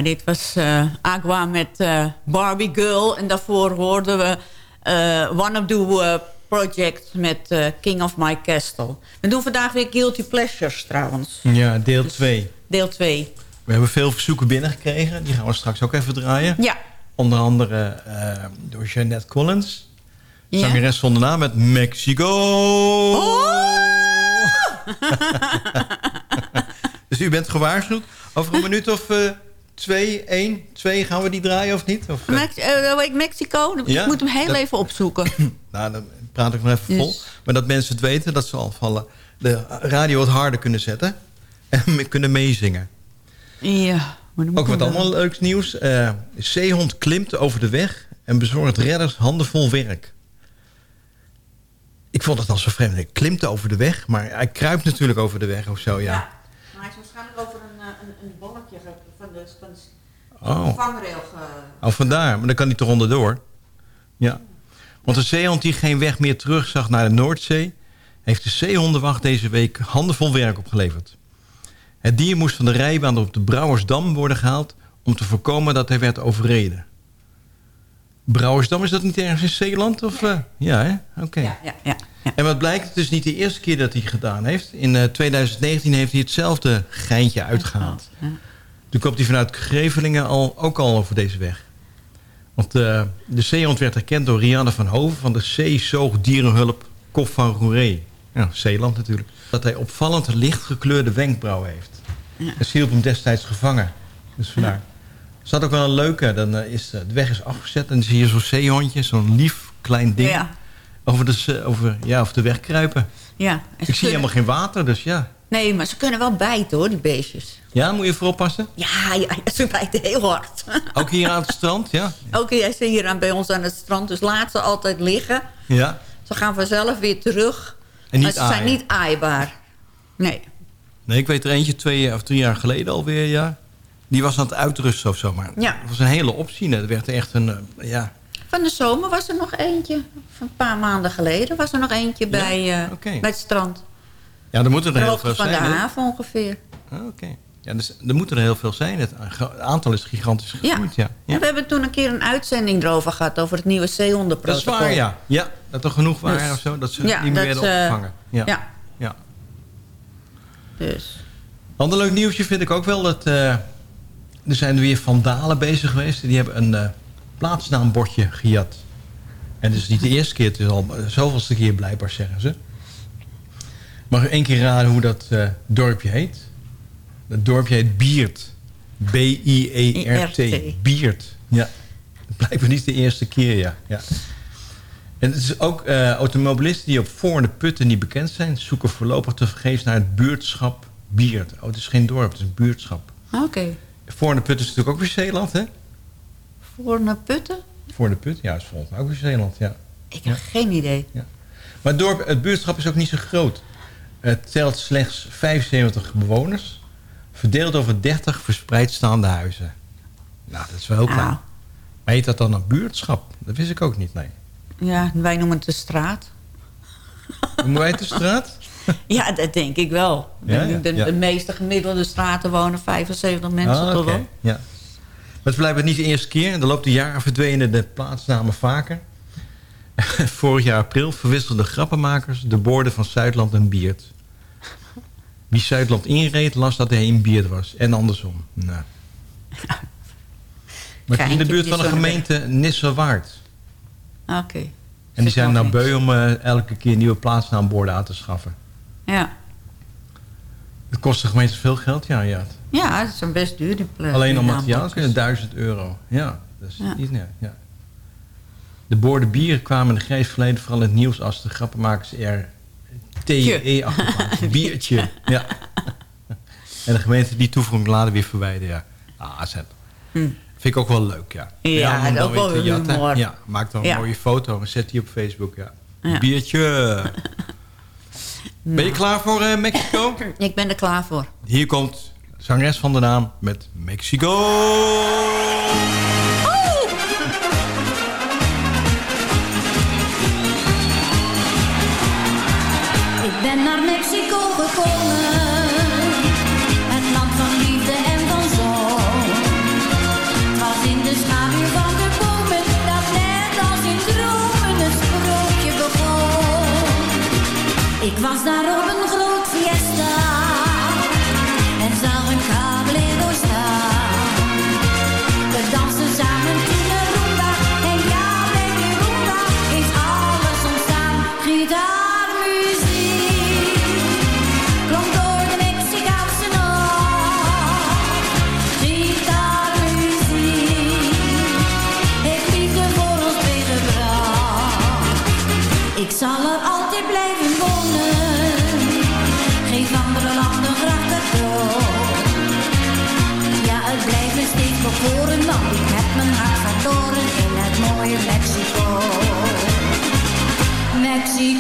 G: dit was eh, uh, Aqua met eh, Barbie Girl. En daarvoor hoorden we uh, One of the Project met King of My Castle. We doen vandaag weer Guilty Pleasures trouwens.
H: Ja, deel dus 2.
G: Deel 2.
H: We hebben veel verzoeken binnengekregen. Die gaan we straks ook even draaien.
G: Ja.
H: Onder andere door Jeanette Collins.
G: Ja.
H: van de naam met Mexico. Oh! (laughs) dus u bent gewaarschuwd. Over een minuut of 2, 1, 2 gaan we die draaien of niet? Of,
G: uh, Mexico, ik moet hem heel even opzoeken. (laughs)
H: nou, dan praat ik nog even vol.
G: Dus-
H: maar dat mensen het weten, dat ze alvallen de radio wat harder kunnen zetten. (laughs) En kunnen meezingen.
G: Ja.
H: Ook wat allemaal leuks nieuws. Eh, Zeehond klimt over de weg en bezorgt redders handenvol werk. Ik vond het al zo vreemd. Hij klimt over de weg, maar hij kruipt natuurlijk over de weg of zo, ja.
G: ja maar hij is waarschijnlijk over een de, de
H: Oh.
G: vangrail ge-
H: Oh, vandaar. Maar dan kan hij toch onderdoor. Ja. Want een zeehond die geen weg meer terug zag naar de Noordzee... heeft de zeehondenwacht deze week handenvol werk opgeleverd. Het dier moest van de rijbaan op de Brouwersdam worden gehaald... om te voorkomen dat hij werd overreden. Brouwersdam, is dat niet ergens in Zeeland? Of, eh? Ja, hè? Oké.
G: Ja, ja,
H: En wat blijkt, het is niet de eerste keer dat hij gedaan heeft. In eh, 2019 heeft hij hetzelfde geintje uitgehaald. Toen kwam hij vanuit Grevelingen al, ook al over deze weg. Want eh, de zeehond werd herkend door Rianne van Hoven... van de Zeezoogdierenhulp Kof van Roeree. Ja, Zeeland natuurlijk. Dat hij opvallend lichtgekleurde wenkbrauwen heeft. En ze hielp hem destijds gevangen. Dus vandaar. Staat ook wel een leuke. Dan eh, is eh, de weg is afgezet en dan zie je zo'n zeehondje... zo'n lief klein ding...
G: Ja.
H: Over, de, over, ja, over de weg kruipen.
G: Ja.
H: Ik zie helemaal geen water, dus ja.
G: Nee, maar ze kunnen wel bijten hoor, die beestjes.
H: Ja, moet je voorop passen?
G: Ja, ja, ze bijten heel hard.
H: Ook hier aan het strand, ja? (laughs)
G: Ook jij ze hier aan, bij ons aan het strand, dus laat ze altijd liggen.
H: Ja.
G: Ze gaan vanzelf weer terug.
H: En
G: maar ze zijn niet aaibaar. Nee.
H: Nee, ik weet er eentje twee of drie jaar geleden alweer, ja. Die was aan het uitrusten of zo, maar
G: Ja.
H: het was een hele optie. Er werd echt een, eh, ja...
G: Van de zomer was er nog eentje. Van een paar maanden geleden was er nog eentje bij, eh, bij het strand.
H: Ja, er moeten er
G: De
H: heel veel
G: van de
H: zijn. hè?
G: haven ongeveer.
H: Ah, Oké. Ja, dus, er moeten er heel veel zijn. Het aantal is gigantisch
G: Ja.
H: gegroeid, ja.
G: En we hebben toen een keer een uitzending erover gehad... over het nieuwe
H: Dat is
G: zeehondenprotocol.
H: waar, ja. Ja, dat er genoeg waren
G: Dus-
H: of zo. Dat ze
G: Ja,
H: niet meer werden
G: eh,
H: opgevangen. Ja.
G: ja.
H: ja.
G: Dus.
H: Ander leuk nieuwtje vind ik ook wel dat... eh, er zijn weer vandalen bezig geweest. Die hebben een eh, plaatsnaambordje gejat. En het is niet de eerste keer. Het is al de zoveelste keer blijkbaar, zeggen ze. Mag u één keer raden hoe dat eh, dorpje heet? Dat dorpje heet Biert. B-I-E-R-T.
G: I-R-T.
H: Biert. Ja. Blijkbaar niet de eerste keer, ja. ja. En het is ook eh, automobilisten die op voor de putten niet bekend zijn... zoeken voorlopig te vergeefs naar het buurtschap Biert. Oh, het is geen dorp, het is een buurtschap.
G: Oké.
H: Voor de put is natuurlijk ook weer Zeeland, hè?
G: Voor een putten?
H: Voor de put, ja, is volgens mij ook weer Zeeland, ja.
G: Ik heb geen idee.
H: Maar het, dorp, het buurtschap is ook niet zo groot. Het telt slechts 75 bewoners... verdeeld over 30 verspreid staande huizen. Nou, dat is wel heel klein. Maar heet dat dan een buurtschap? Dat wist ik ook niet, nee.
G: Ja, wij noemen het de straat.
H: Hoe heet de straat? (laughs)
G: Ja, dat denk ik wel. De,
H: ja,
G: de,
H: ja.
G: de meeste gemiddelde straten wonen 75 mensen
H: Ah,
G: toch wel.
H: Ja. Maar het is blijkbaar niet de eerste keer. In de loop der jaren verdwenen de plaatsnamen vaker. (laughs) Vorig jaar april verwisselden grappenmakers de borden van Zuidland en Biert. Wie Zuidland inreed, las dat hij in Biert was. En andersom. Nou. (laughs) Maar het in de buurt van de gemeente Nisselwaard.
G: Oké.
H: En die zijn nou beu om elke keer nieuwe plaatsnaamborden aan te schaffen.
G: Ja.
H: Het kost de gemeente veel geld, ja. ja.
G: ja, dat is best duur. Die pla-
H: Alleen al
G: die
H: materiaal kunnen 1000 euro. Ja, dat is
G: Ja.
H: nee, ja. De borden bieren kwamen in de grijs verleden vooral in het nieuws als de grappenmakers er TE achter (laughs) Biertje. Ja. En de gemeente die toevoeging later weer verwijderen. Ja. Ah, zet.
G: Hm.
H: Vind ik ook wel leuk, ja.
G: Ja,
H: dan
G: ook wel humor.
H: Ja, maak dan een
G: Ja.
H: mooie foto en zet die op Facebook, ja.
G: Ja.
H: Biertje. (laughs) Ben je klaar voor eh, Mexico? (laughs)
G: Ik ben er klaar voor.
H: Hier komt zangeres van de naam met Mexico.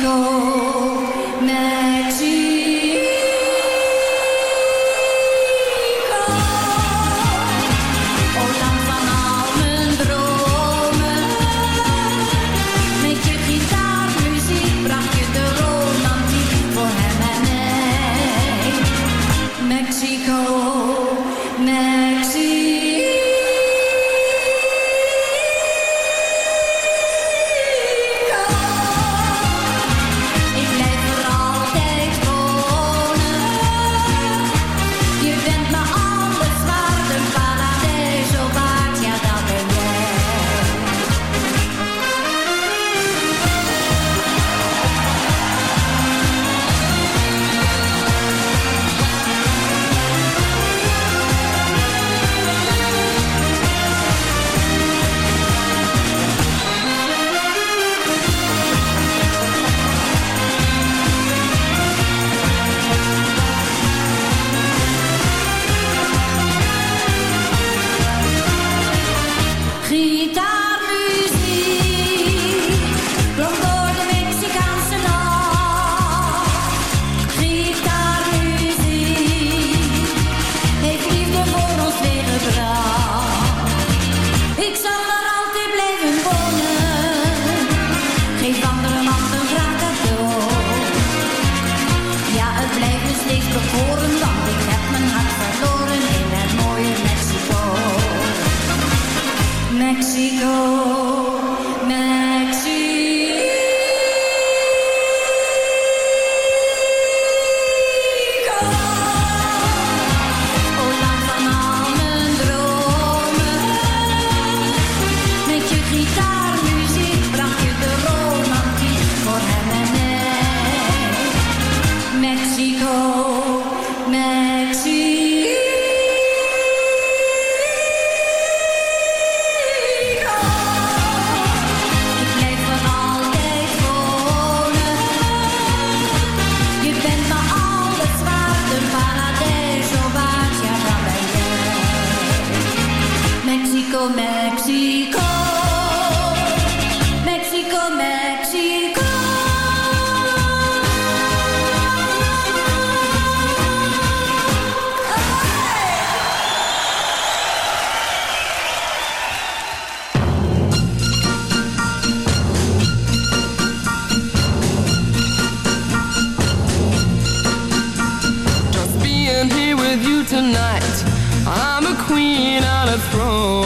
K: know.
L: Tonight. I'm a queen on a throne.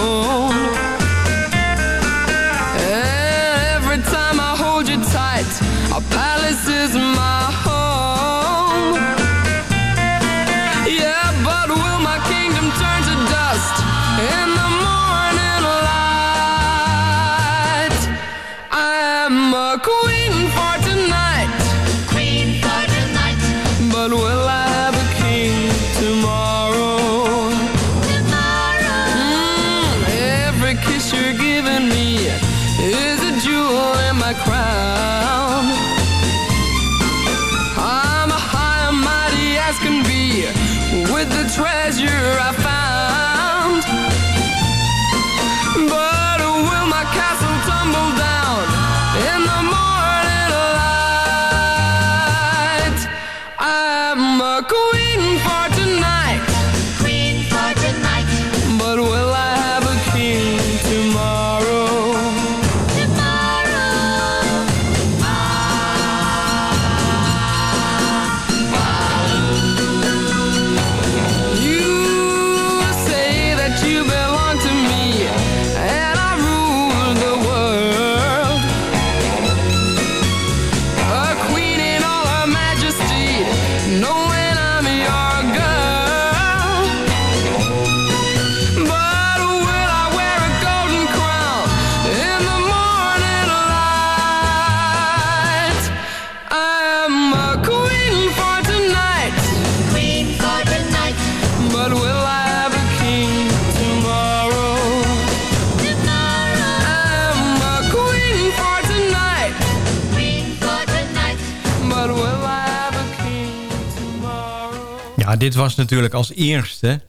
H: Dit was natuurlijk als eerste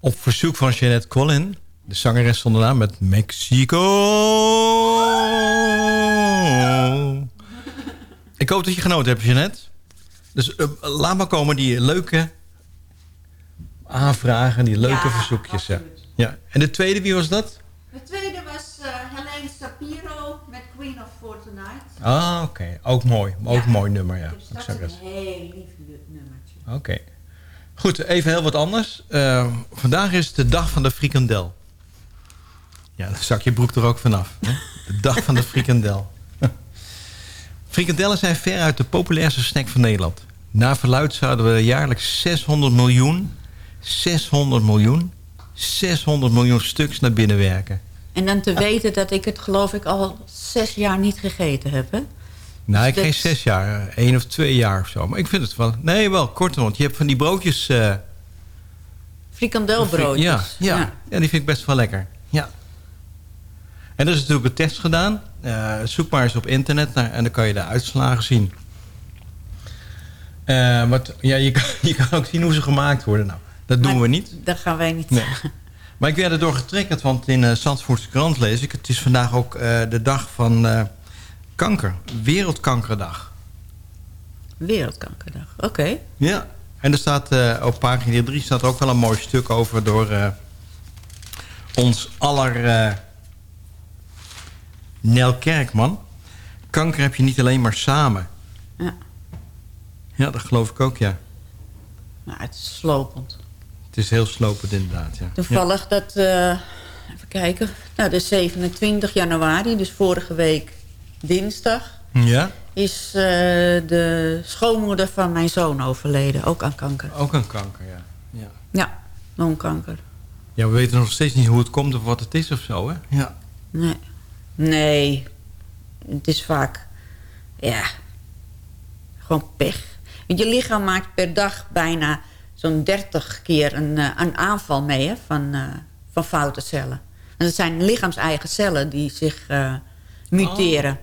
H: op verzoek van Jeanette Collin. De zangeres zonder naam met Mexico. Ik hoop dat je genoten hebt, Jeanette. Dus eh, laat maar komen die leuke aanvragen, die leuke
G: Ja,
H: verzoekjes. Ja. ja. En de tweede, wie was dat?
G: De tweede was eh Helene Sapiro met Queen of For Tonight.
H: Ah, oké. Ook mooi. Ook
G: Ja.
H: mooi nummer, ja.
G: Dus dat is
H: Zangeres.
G: een heel lief nummertje.
H: Oké. Goed, even heel wat anders. Eh, vandaag is de dag van de frikandel. Ja, dan zak je broek er ook vanaf. Hè? De dag van de frikandel. (laughs) Frikandellen zijn veruit de populairste snack van Nederland. Naar verluid zouden we jaarlijks 600 miljoen, 600 miljoen, 600 miljoen stuks naar binnen werken.
G: En dan te weten dat ik het geloof ik al zes jaar niet gegeten heb, hè?
H: Nou, ik geen
G: dat-
H: zes jaar, één of twee jaar of zo. Maar ik vind het wel... Nee, wel korter, want je hebt van die broodjes... eh,
G: Frikandelbroodjes.
H: Ja, ja.
G: Ja.
H: ja, die vind ik best wel lekker. Ja. En er is natuurlijk een test gedaan. Eh, zoek maar eens op internet naar, en dan kan je de uitslagen zien. Eh, wat, ja, je, kan, (laughs) je kan ook zien hoe ze gemaakt worden. Nou, dat doen
G: Maar
H: we niet.
G: Dat gaan wij niet
H: Nee. Maar ik werd erdoor getriggerd, want in uh, Zandvoortse krant lees ik... het is vandaag ook de dag van kanker. Wereldkankerdag.
G: Wereldkankerdag, oké.
H: Ja. En er staat eh, op pagina 3 staat ook wel een mooi stuk over door eh, ons aller eh, Nel Kerkman. Kanker heb je niet alleen maar samen.
G: Ja.
H: Ja, dat geloof ik ook, ja.
G: Nou, het is slopend.
H: Het is heel slopend inderdaad, ja.
G: Toevallig dat, even kijken, nou, de 27 januari, dus vorige week dinsdag...
H: Ja?
G: is eh, de schoonmoeder van mijn zoon overleden, ook aan kanker.
H: Ook een kanker, ja. ja.
G: Ja, longkanker.
H: Ja, we weten nog steeds niet hoe het komt of wat het is of zo, hè? Ja.
G: Nee. Nee. Het is vaak... Ja. Gewoon pech. Want je lichaam maakt per dag bijna zo'n 30 keer een, eh, een aanval mee hè, van, eh, van foute cellen. En dat zijn lichaams-eigen cellen die zich eh, muteren.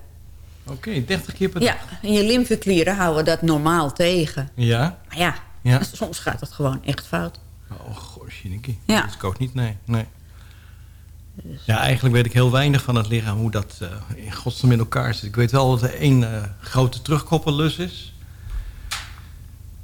H: Oké, 30 keer per dag.
G: Ja, en je lymfeklieren houden dat normaal tegen.
H: Ja?
G: Maar ja,
H: Ja.
G: soms gaat het gewoon echt fout.
H: Oh, Shiniki.
G: Ja.
H: Dat ook niet, nee. nee. Ja, eigenlijk weet ik heel weinig van het lichaam hoe dat eh, in godsnaam in elkaar zit. Ik weet wel dat er één eh, grote terugkoppellus is.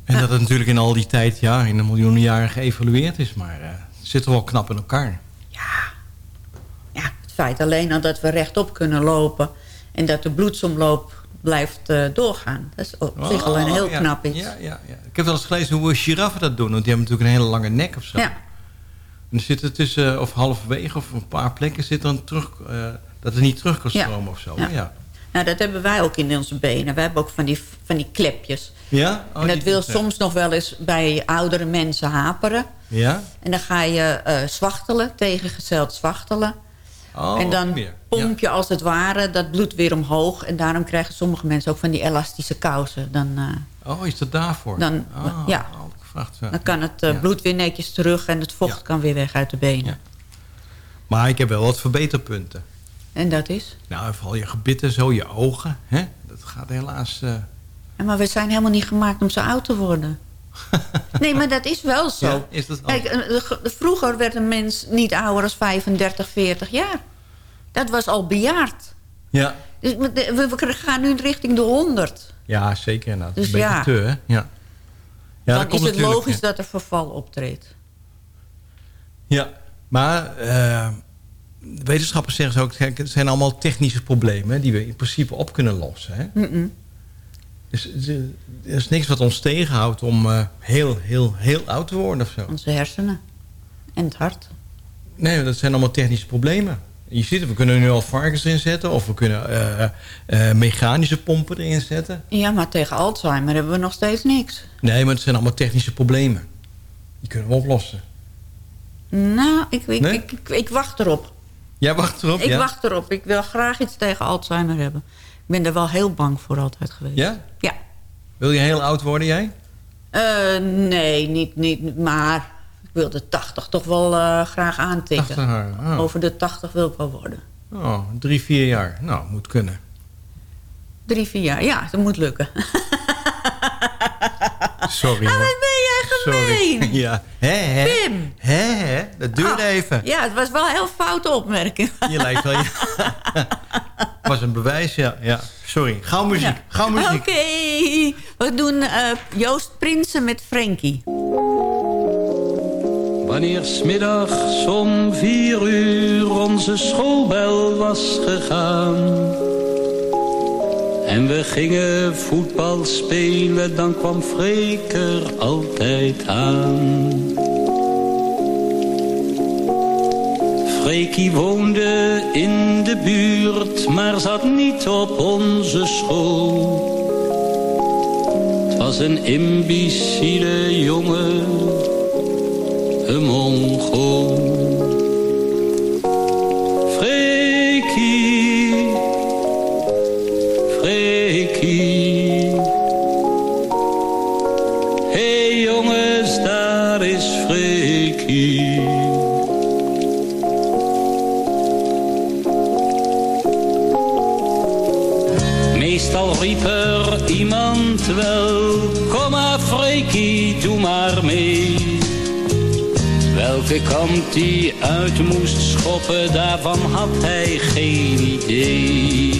H: En dat het natuurlijk in al die tijd, ja, in een miljoenen jaren geëvolueerd is. Maar eh, het zit wel knap in elkaar.
G: Ja, het feit alleen al dat we rechtop kunnen lopen... en dat de bloedsomloop blijft eh, doorgaan. Dat is op zich al een heel
H: Oh, ja,
G: knap iets.
H: Ja, ja, ja. Ik heb wel eens gelezen hoe giraffen dat doen. Want die hebben natuurlijk een hele lange nek of zo.
G: Ja.
H: En er zit er tussen, of halverwege of een paar plekken zit dan terug... eh, dat het niet terug kan stromen of zo.
G: Ja. Nou, dat hebben wij ook in onze benen. We hebben ook van die, van die klepjes.
H: Ja? Oh,
G: en dat wil soms nog wel eens bij oudere mensen haperen.
H: Ja?
G: En dan ga je eh zwachtelen, tegengesteld zwachtelen.
H: Oh,
G: en dan
H: meer.
G: pomp je als het ware dat bloed weer omhoog. En daarom krijgen sommige mensen ook van die elastische kousen. Dan, eh,
H: Oh, is dat daarvoor?
G: dan,
H: Oh,
G: ja,
H: ja.
G: dan kan het eh, bloed weer netjes terug en het vocht kan weer weg uit de benen.
H: Maar ik heb wel wat verbeterpunten.
G: En dat is?
H: Nou, vooral je gebitten zo, je ogen. Hè? Dat gaat helaas...
G: Ja, maar we zijn helemaal niet gemaakt om zo oud te worden. (laughs) nee, maar dat is wel zo.
H: Ja, is dat
G: Kijk, eh, ge- vroeger werd een mens niet ouder dan 35, 40 jaar. Dat was al bejaard.
H: Ja,
G: Dus we, gaan nu richting de 100.
H: ja zeker inderdaad.
G: Dus
H: een beetje
G: ja.
H: te, hè? Ja. Ja,
G: Dan
H: dat
G: is het logisch dat er verval optreedt.
H: Ja, maar eh, wetenschappers zeggen ze ook... het zijn allemaal technische problemen... die we in principe op kunnen lossen. Hè? Dus, er is niks wat ons tegenhoudt om eh, heel, heel, heel oud te worden of zo.
G: Onze hersenen. En het hart.
H: Nee, dat zijn allemaal technische problemen. Je ziet het, we kunnen nu al varkens erin zetten... of we kunnen eh, eh, mechanische pompen erin zetten.
G: Ja, maar tegen Alzheimer hebben we nog steeds niks.
H: Nee, maar het zijn allemaal technische problemen. Die kunnen we oplossen.
G: Nou, ik, ik,
H: Nee?
G: ik, ik, ik wacht erop.
H: Jij wacht erop,
G: ik
H: ja?
G: wacht erop. Ik wil graag iets tegen Alzheimer hebben. Ik ben er wel heel bang voor altijd geweest.
H: Ja?
G: Ja.
H: Wil je heel oud worden, jij?
G: Eh, nee, niet, niet, maar ik wil de 80 toch wel eh, graag aantikken.
H: 80 jaar, oh.
G: Over de 80 wil ik wel worden.
H: Oh, drie, vier jaar. Nou, moet kunnen.
G: Drie, vier jaar. Ja, dat moet lukken. (laughs)
H: Sorry,
G: Ah, wat ben jij gemeen?
H: Sorry. (laughs) Ja. Hè, hè?
G: Pim.
H: Hè, hè? Dat duurde
G: Oh,
H: even.
G: Ja, het was wel een heel foute opmerking. (laughs)
H: Je lijkt wel... (laughs) was een bewijs, ja. ja. Sorry. Gauw muziek.
G: Ja.
H: Gauw muziek.
G: Oké, we doen eh, Joost Prinsen met Frankie.
M: Wanneer smiddags om vier uur onze schoolbel was gegaan En we gingen voetbal spelen, dan kwam Freek er altijd aan Freekie woonde in de buurt, maar zat niet op onze school Het was een imbeciele jongen een Mongool. Hey jongens, daar is Freekie. Meestal riep er iemand wel, kom maar Freekie, doe maar mee. Welke kant hij uit moest schoppen, daarvan had hij geen idee.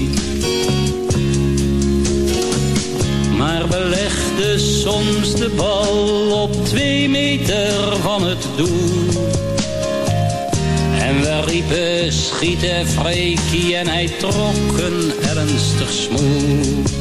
M: Soms de bal op twee meter van het doel. En we riepen schieten Freekie en hij trok een ernstig smoel.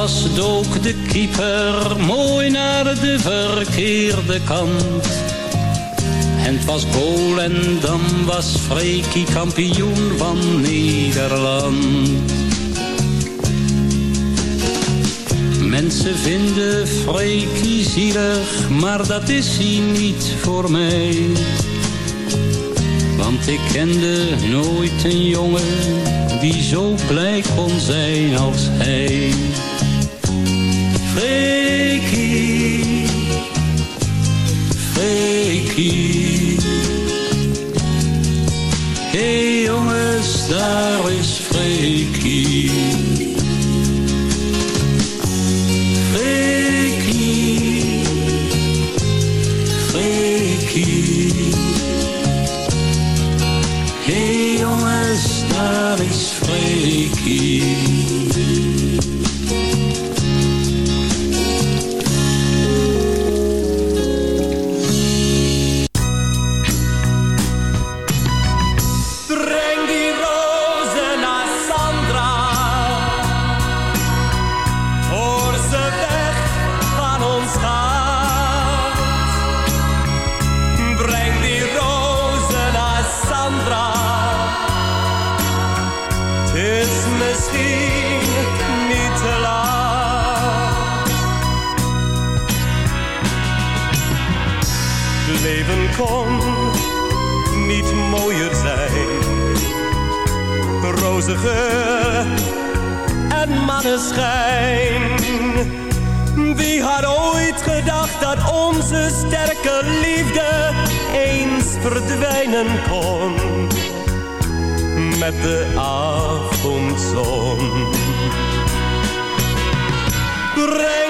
M: Was, dook de keeper mooi naar de verkeerde kant. En het was goal en dan was Freekie kampioen van Nederland. Mensen vinden Freekie zielig, maar dat is hij niet voor mij. Want ik kende nooit een jongen die zo blij kon zijn als hij. Freekie, Freekie. Hey jongens, daar is Freekie.
I: Rozige en maneschijn. Wie had ooit gedacht dat onze sterke liefde eens verdwijnen kon? Met de avondzon. Breng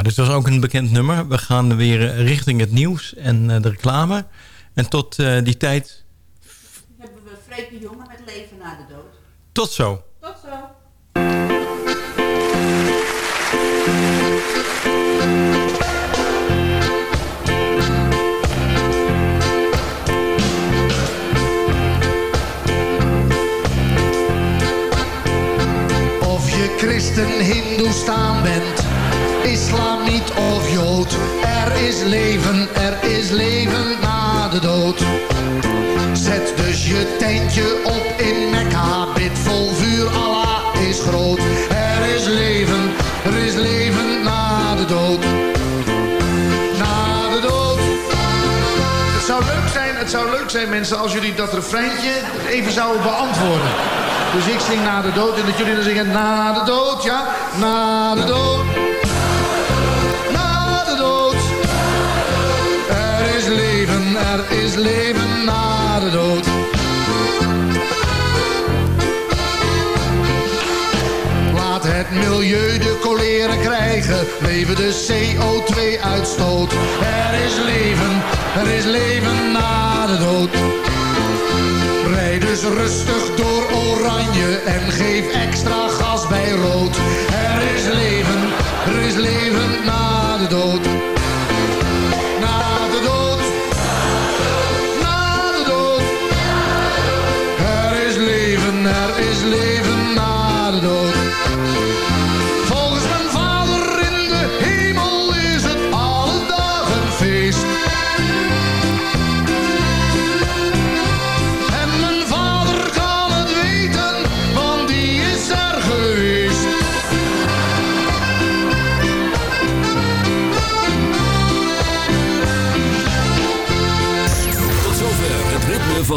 H: Nou, dit was ook een bekend nummer. We gaan weer eh, richting het nieuws en eh, de reclame. En tot eh, die tijd,
G: Hebben we Freek de Jonge met Leven na de dood.
H: tot zo.
N: Christen, hindoestaan bent, islam niet of jood. Er is leven, er is leven na de dood. Zet dus je tentje op in Mekka, bid vol vuur, Allah is groot. Er is leven,
O: het zou leuk zijn mensen, als jullie dat refreintje even zouden beantwoorden. Dus ik zing na de dood en dat jullie dan zingen na de dood, ja? Na de dood.
N: Na de dood. Er is leven, er is leven na de dood. Laat het milieu de krijgen, leven de CO2-uitstoot. Er is leven, er is leven na de dood. Rijd dus rustig door oranje en geef extra gas bij rood. Er is leven, er is leven na de dood.